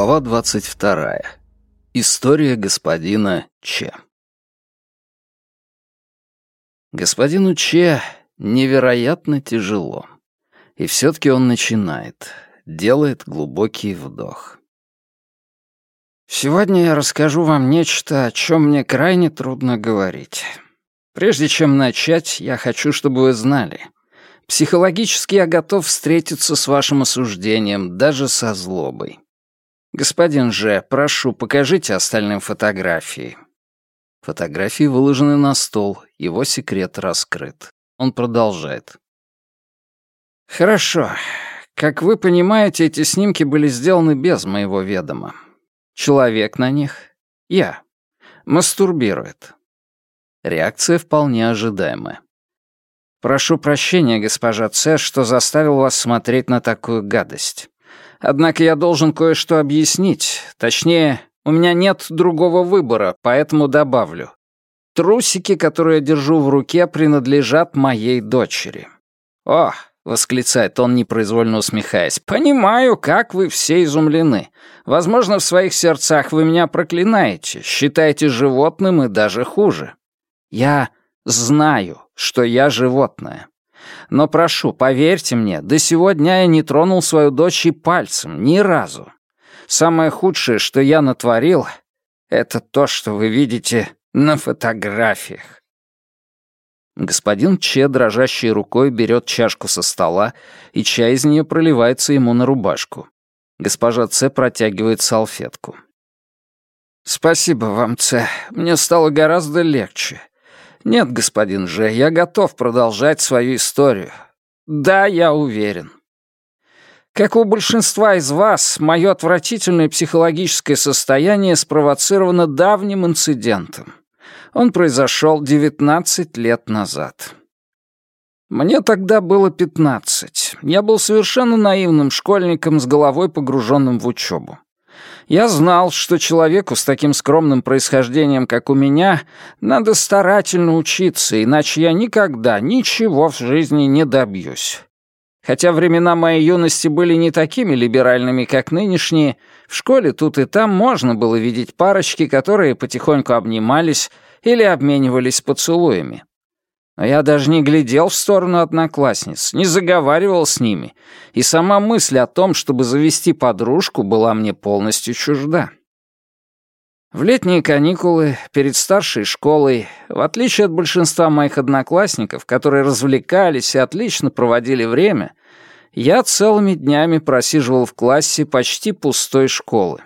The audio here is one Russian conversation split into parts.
Глава двадцать вторая. История господина Че. Господину Че невероятно тяжело. И все-таки он начинает, делает глубокий вдох. Сегодня я расскажу вам нечто, о чем мне крайне трудно говорить. Прежде чем начать, я хочу, чтобы вы знали. Психологически я готов встретиться с вашим осуждением, даже со злобой. Господин Же, прошу, покажите остальным фотографии. Фотографии выложены на стол, его секрет раскрыт. Он продолжает. Хорошо. Как вы понимаете, эти снимки были сделаны без моего ведома. Человек на них — я. Мастурбирует. Реакция вполне ожидаемая. Прошу прощения, госпожа Ц, что заставил вас смотреть на такую гадость. Однако я должен кое-что объяснить. Точнее, у меня нет другого выбора, поэтому добавлю. Трусики, которые я держу в руке, принадлежат моей дочери. О, восклицает он, непроизвольно усмехаясь. «Понимаю, как вы все изумлены. Возможно, в своих сердцах вы меня проклинаете, считаете животным и даже хуже. Я знаю, что я животное. Но прошу, поверьте мне, до сегодня я не тронул свою дочь и пальцем, ни разу. Самое худшее, что я натворил, это то, что вы видите на фотографиях. Господин Че дрожащей рукой берет чашку со стола, и чай из нее проливается ему на рубашку. Госпожа Це протягивает салфетку. «Спасибо вам, Це. Мне стало гораздо легче. Нет, господин Же, я готов продолжать свою историю. Да, я уверен. Как у большинства из вас, мое отвратительное психологическое состояние спровоцировано давним инцидентом. Он произошел 19 лет назад. Мне тогда было 15. Я был совершенно наивным школьником с головой погруженным в учебу. Я знал, что человеку с таким скромным происхождением, как у меня, надо старательно учиться, иначе я никогда ничего в жизни не добьюсь. Хотя времена моей юности были не такими либеральными, как нынешние, в школе тут и там можно было видеть парочки, которые потихоньку обнимались или обменивались поцелуями. Но я даже не глядел в сторону одноклассниц, не заговаривал с ними, и сама мысль о том, чтобы завести подружку, была мне полностью чужда. В летние каникулы, перед старшей школой, в отличие от большинства моих одноклассников, которые развлекались и отлично проводили время, я целыми днями просиживал в классе почти пустой школы.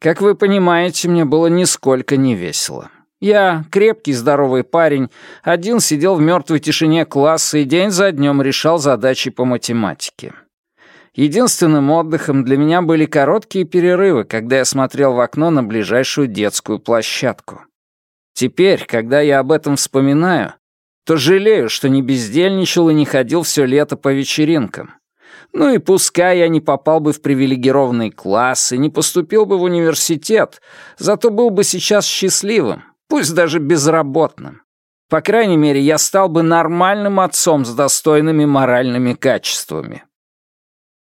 Как вы понимаете, мне было нисколько не весело. Я, крепкий, здоровый парень, один сидел в мертвой тишине класса и день за днем решал задачи по математике. Единственным отдыхом для меня были короткие перерывы, когда я смотрел в окно на ближайшую детскую площадку. Теперь, когда я об этом вспоминаю, то жалею, что не бездельничал и не ходил все лето по вечеринкам. Ну и пускай я не попал бы в привилегированный класс и не поступил бы в университет, зато был бы сейчас счастливым, пусть даже безработным. По крайней мере, я стал бы нормальным отцом с достойными моральными качествами.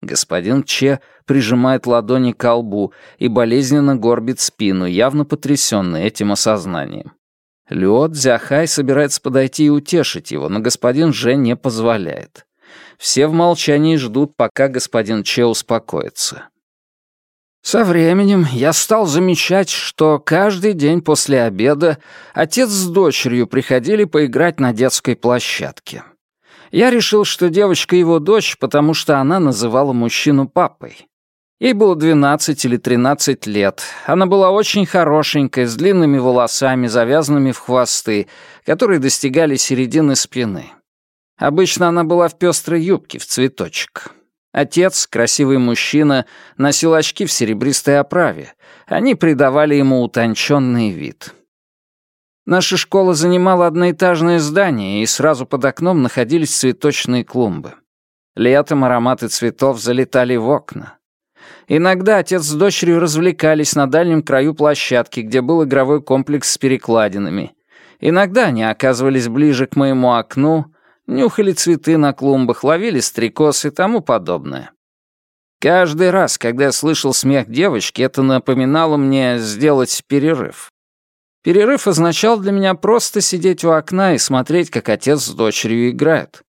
Господин Че прижимает ладони к лбу и болезненно горбит спину, явно потрясенный этим осознанием. Люо Дзяхай собирается подойти и утешить его, но господин Же не позволяет. Все в молчании ждут, пока господин Че успокоится. Со временем я стал замечать, что каждый день после обеда отец с дочерью приходили поиграть на детской площадке. Я решил, что девочка его дочь, потому что она называла мужчину папой. Ей было 12 или 13 лет. Она была очень хорошенькая, с длинными волосами, завязанными в хвосты, которые достигали середины спины. Обычно она была в пестрой юбке в цветочек. Отец, красивый мужчина, носил очки в серебристой оправе. Они придавали ему утонченный вид. Наша школа занимала одноэтажное здание, и сразу под окном находились цветочные клумбы. Летом ароматы цветов залетали в окна. Иногда отец с дочерью развлекались на дальнем краю площадки, где был игровой комплекс с перекладинами. Иногда они оказывались ближе к моему окну, нюхали цветы на клумбах, ловили стрекоз и тому подобное. Каждый раз, когда я слышал смех девочки, это напоминало мне сделать перерыв. Перерыв означал для меня просто сидеть у окна и смотреть, как отец с дочерью играют.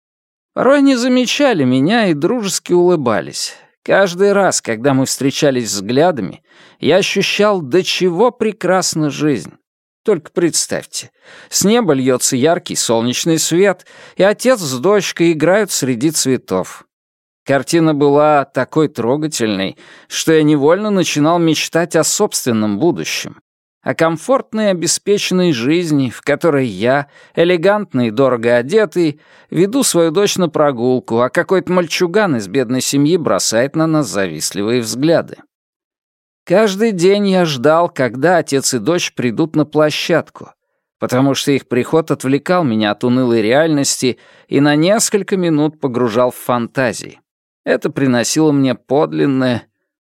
Порой они замечали меня и дружески улыбались. Каждый раз, когда мы встречались взглядами, я ощущал, до чего прекрасна жизнь. Только представьте, с неба льется яркий солнечный свет, и отец с дочкой играют среди цветов. Картина была такой трогательной, что я невольно начинал мечтать о собственном будущем, о комфортной обеспеченной жизни, в которой я, элегантный и дорого одетый, веду свою дочь на прогулку, а какой-то мальчуган из бедной семьи бросает на нас завистливые взгляды. Каждый день я ждал, когда отец и дочь придут на площадку, потому что их приход отвлекал меня от унылой реальности и на несколько минут погружал в фантазии. Это приносило мне подлинное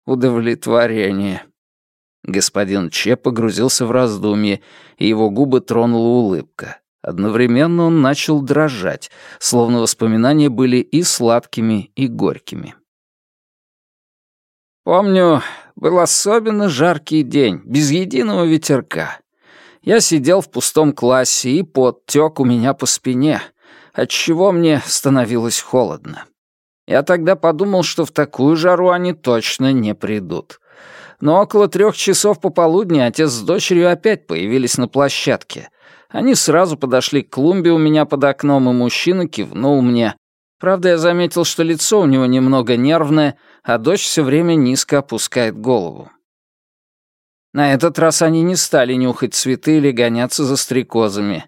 удовлетворение. Господин Че погрузился в раздумье, и его губы тронула улыбка. Одновременно он начал дрожать, словно воспоминания были и сладкими, и горькими. Помню, был особенно жаркий день, без единого ветерка. Я сидел в пустом классе, и пот тек у меня по спине, отчего мне становилось холодно. Я тогда подумал, что в такую жару они точно не придут. Но около трех часов пополудни отец с дочерью опять появились на площадке. Они сразу подошли к клумбе у меня под окном, и мужчина кивнул мне. Правда, я заметил, что лицо у него немного нервное, а дочь все время низко опускает голову. На этот раз они не стали нюхать цветы или гоняться за стрекозами.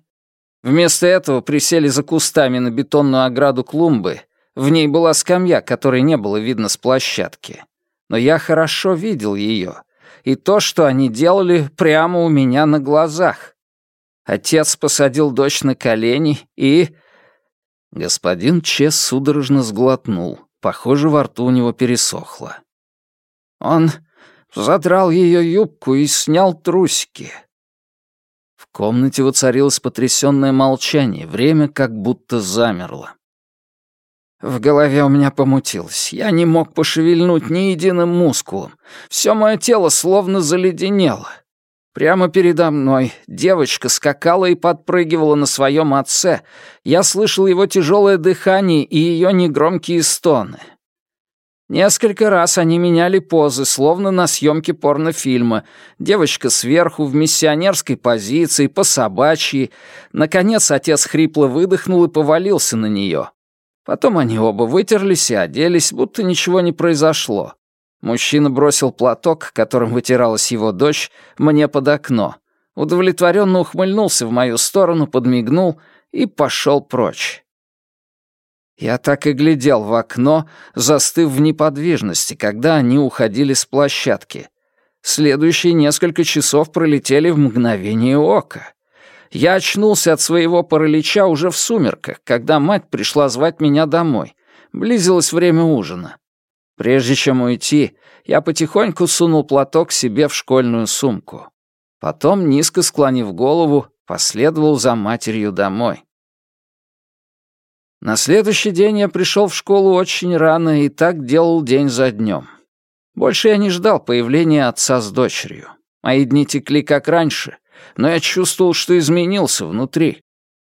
Вместо этого присели за кустами на бетонную ограду клумбы в ней была скамья, которой не было видно с площадки. Но я хорошо видел ее. И то, что они делали прямо у меня на глазах. Отец посадил дочь на колени и... Господин Че судорожно сглотнул. Похоже, во рту у него пересохло. Он задрал ее юбку и снял трусики. В комнате воцарилось потрясённое молчание, время как будто замерло. В голове у меня помутилось. Я не мог пошевельнуть ни единым мускулом. Все мое тело словно заледенело. Прямо передо мной девочка скакала и подпрыгивала на своем отце. Я слышал его тяжелое дыхание и ее негромкие стоны. Несколько раз они меняли позы, словно на съемке порнофильма. Девочка сверху, в миссионерской позиции, по собачьи. Наконец отец хрипло выдохнул и повалился на нее. Потом они оба вытерлись и оделись, будто ничего не произошло. Мужчина бросил платок, которым вытиралась его дочь, мне под окно. Удовлетворенно ухмыльнулся в мою сторону, подмигнул и пошел прочь. Я так и глядел в окно, застыв в неподвижности, когда они уходили с площадки. Следующие несколько часов пролетели в мгновение ока. Я очнулся от своего паралича уже в сумерках, когда мать пришла звать меня домой. Близилось время ужина. Прежде чем уйти, я потихоньку сунул платок себе в школьную сумку. Потом, низко склонив голову, последовал за матерью домой. На следующий день я пришел в школу очень рано и так делал день за днем. Больше я не ждал появления отца с дочерью. Мои дни текли как раньше, но я чувствовал, что изменился внутри.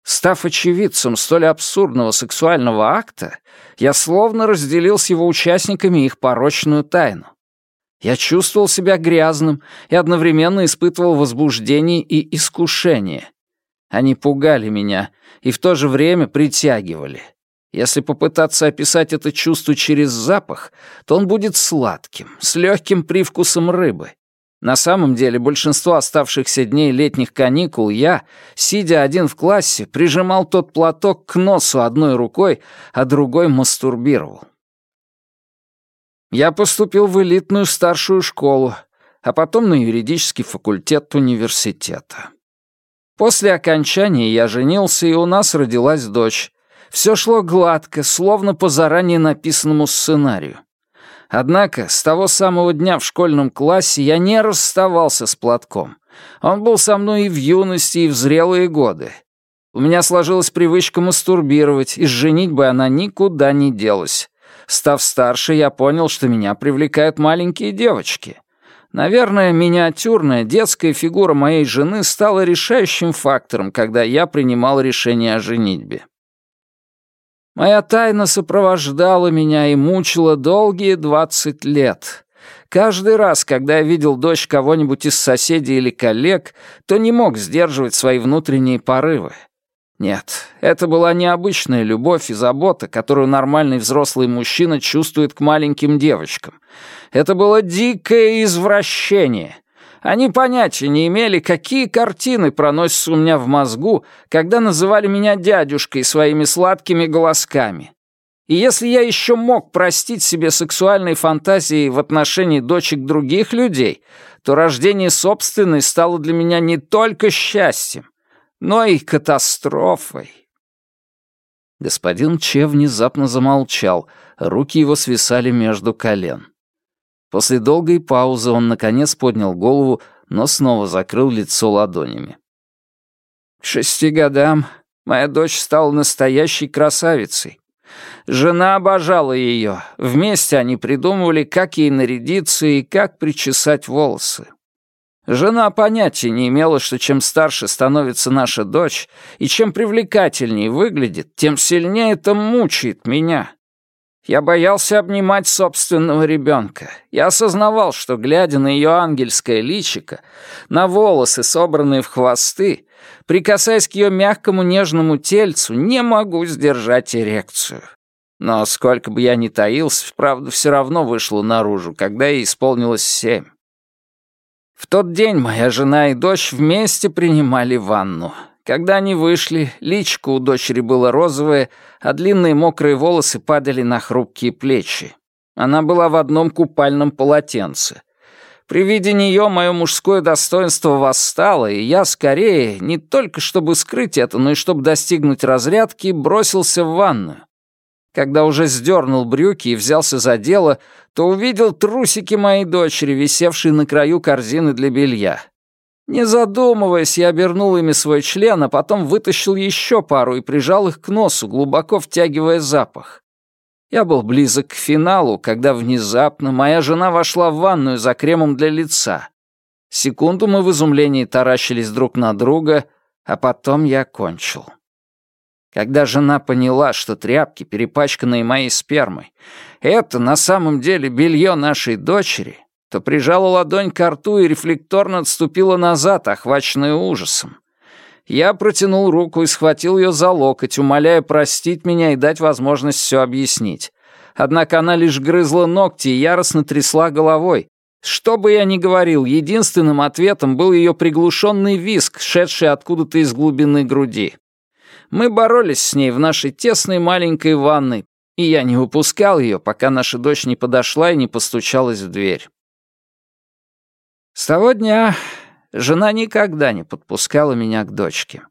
Став очевидцем столь абсурдного сексуального акта, я словно разделил с его участниками их порочную тайну. Я чувствовал себя грязным и одновременно испытывал возбуждение и искушение. Они пугали меня и в то же время притягивали. Если попытаться описать это чувство через запах, то он будет сладким, с легким привкусом рыбы. На самом деле, большинство оставшихся дней летних каникул я, сидя один в классе, прижимал тот платок к носу одной рукой, а другой мастурбировал. Я поступил в элитную старшую школу, а потом на юридический факультет университета. После окончания я женился, и у нас родилась дочь. Все шло гладко, словно по заранее написанному сценарию. Однако с того самого дня в школьном классе я не расставался с платком. Он был со мной и в юности, и в зрелые годы. У меня сложилась привычка мастурбировать, и с женитьбой она никуда не делась. Став старше, я понял, что меня привлекают маленькие девочки. Наверное, миниатюрная детская фигура моей жены стала решающим фактором, когда я принимал решение о женитьбе. Моя тайна сопровождала меня и мучила долгие двадцать лет. Каждый раз, когда я видел дочь кого-нибудь из соседей или коллег, то не мог сдерживать свои внутренние порывы. Нет, это была необычная любовь и забота, которую нормальный взрослый мужчина чувствует к маленьким девочкам. Это было дикое извращение. Они понятия не имели, какие картины проносятся у меня в мозгу, когда называли меня дядюшкой своими сладкими голосками. И если я еще мог простить себе сексуальные фантазии в отношении дочек других людей, то рождение собственной стало для меня не только счастьем, но и катастрофой. Господин Че внезапно замолчал, руки его свисали между колен. После долгой паузы он наконец поднял голову, но снова закрыл лицо ладонями. К шести годам моя дочь стала настоящей красавицей. Жена обожала ее. Вместе они придумывали, как ей нарядиться и как причесать волосы. Жена понятия не имела, что чем старше становится наша дочь, и чем привлекательнее выглядит, тем сильнее это мучает меня. Я боялся обнимать собственного ребенка. Я осознавал, что, глядя на ее ангельское личико, на волосы, собранные в хвосты, прикасаясь к ее мягкому нежному тельцу, не могу сдержать эрекцию. Но сколько бы я ни таился, правда все равно вышло наружу, когда ей исполнилось семь. В тот день моя жена и дочь вместе принимали ванну. Когда они вышли, личико у дочери было розовое, а длинные мокрые волосы падали на хрупкие плечи. Она была в одном купальном полотенце. При виде нее мое мужское достоинство восстало, и я скорее, не только чтобы скрыть это, но и чтобы достигнуть разрядки, бросился в ванную. Когда уже сдернул брюки и взялся за дело, то увидел трусики моей дочери, висевшие на краю корзины для белья. Не задумываясь, я обернул ими свой член, а потом вытащил еще пару и прижал их к носу, глубоко втягивая запах. Я был близок к финалу, когда внезапно моя жена вошла в ванную за кремом для лица. Секунду мы в изумлении таращились друг на друга, а потом я кончил. Когда жена поняла, что тряпки, перепачканные моей спермой, это на самом деле белье нашей дочери, то прижала ладонь к рту и рефлекторно отступила назад, охваченная ужасом. Я протянул руку и схватил ее за локоть, умоляя простить меня и дать возможность все объяснить. Однако она лишь грызла ногти и яростно трясла головой. Что бы я ни говорил, единственным ответом был ее приглушенный виск, шедший откуда-то из глубины груди. Мы боролись с ней в нашей тесной маленькой ванной, и я не выпускал ее, пока наша дочь не подошла и не постучалась в дверь. С того дня жена никогда не подпускала меня к дочке.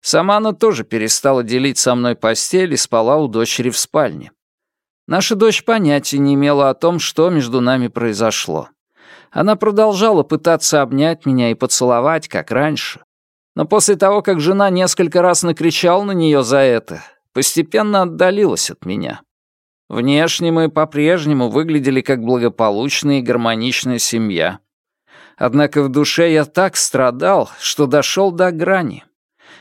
Сама она тоже перестала делить со мной постель и спала у дочери в спальне. Наша дочь понятия не имела о том, что между нами произошло. Она продолжала пытаться обнять меня и поцеловать, как раньше, но после того, как жена несколько раз накричала на нее за это, постепенно отдалилась от меня. Внешне мы по-прежнему выглядели как благополучная и гармоничная семья. Однако в душе я так страдал, что дошел до грани.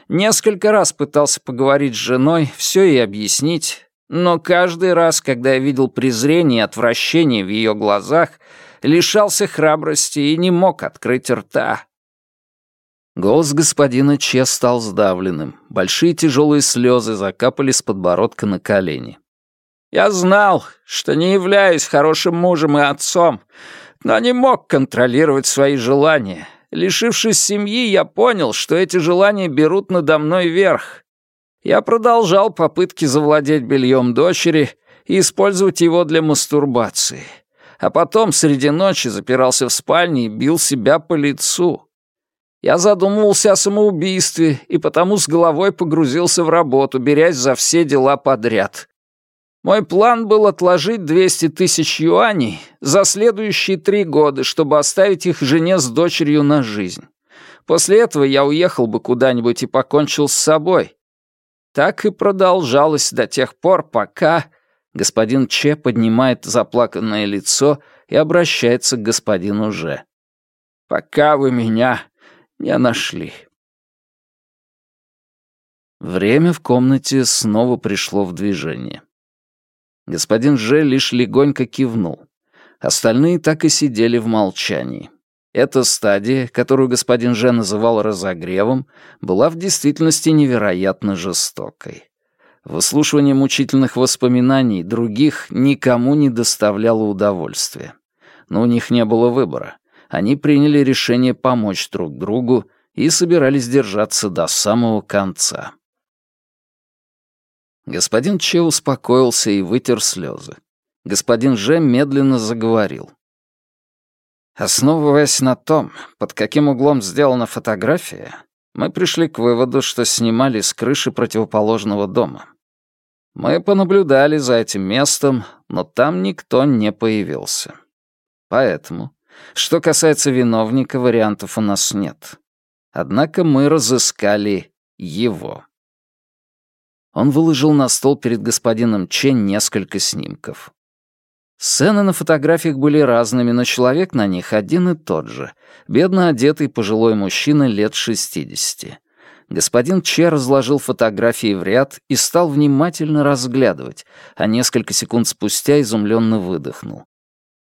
Несколько раз пытался поговорить с женой, все ей объяснить, но каждый раз, когда я видел презрение и отвращение в ее глазах, лишался храбрости и не мог открыть рта. Голос господина Че стал сдавленным. Большие тяжелые слезы закапали с подбородка на колени. «Я знал, что не являюсь хорошим мужем и отцом, но не мог контролировать свои желания. Лишившись семьи, я понял, что эти желания берут надо мной верх. Я продолжал попытки завладеть бельем дочери и использовать его для мастурбации. А потом среди ночи запирался в спальне и бил себя по лицу. Я задумывался о самоубийстве и потому с головой погрузился в работу, берясь за все дела подряд. Мой план был отложить 200 тысяч юаней за следующие три года, чтобы оставить их жене с дочерью на жизнь. После этого я уехал бы куда-нибудь и покончил с собой. Так и продолжалось до тех пор, пока... Господин Че поднимает заплаканное лицо и обращается к господину Же. «Пока вы меня не нашли». Время в комнате снова пришло в движение. Господин Же лишь легонько кивнул. Остальные так и сидели в молчании. Эта стадия, которую господин Же называл разогревом, была в действительности невероятно жестокой. Выслушивание мучительных воспоминаний других никому не доставляло удовольствия. Но у них не было выбора. Они приняли решение помочь друг другу и собирались держаться до самого конца. Господин Че успокоился и вытер слезы. Господин Же медленно заговорил. Основываясь на том, под каким углом сделана фотография, мы пришли к выводу, что снимали с крыши противоположного дома. Мы понаблюдали за этим местом, но там никто не появился. Поэтому, что касается виновника, вариантов у нас нет. Однако мы разыскали его. Он выложил на стол перед господином Чен несколько снимков. Сцены на фотографиях были разными, но человек на них один и тот же. Бедно одетый пожилой мужчина лет 60. Господин Че разложил фотографии в ряд и стал внимательно разглядывать, а несколько секунд спустя изумленно выдохнул.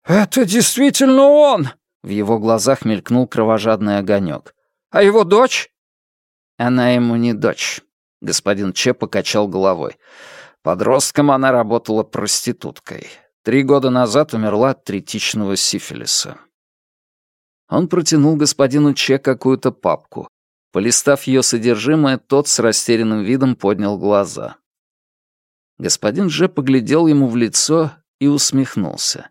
«Это действительно он!» В его глазах мелькнул кровожадный огонек. «А его дочь?» «Она ему не дочь», — господин Че покачал головой. Подростком она работала проституткой. Три года назад умерла от третичного сифилиса. Он протянул господину Че какую-то папку. Полистав ее содержимое, тот с растерянным видом поднял глаза. Господин Же поглядел ему в лицо и усмехнулся.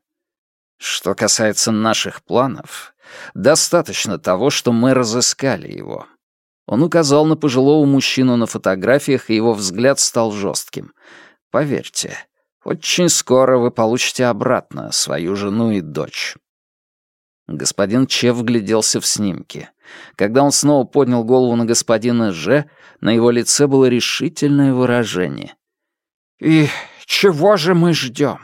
«Что касается наших планов, достаточно того, что мы разыскали его». Он указал на пожилого мужчину на фотографиях, и его взгляд стал жестким. «Поверьте, очень скоро вы получите обратно свою жену и дочь». Господин Че вгляделся в снимки. Когда он снова поднял голову на господина Ж, на его лице было решительное выражение. «И чего же мы ждем?»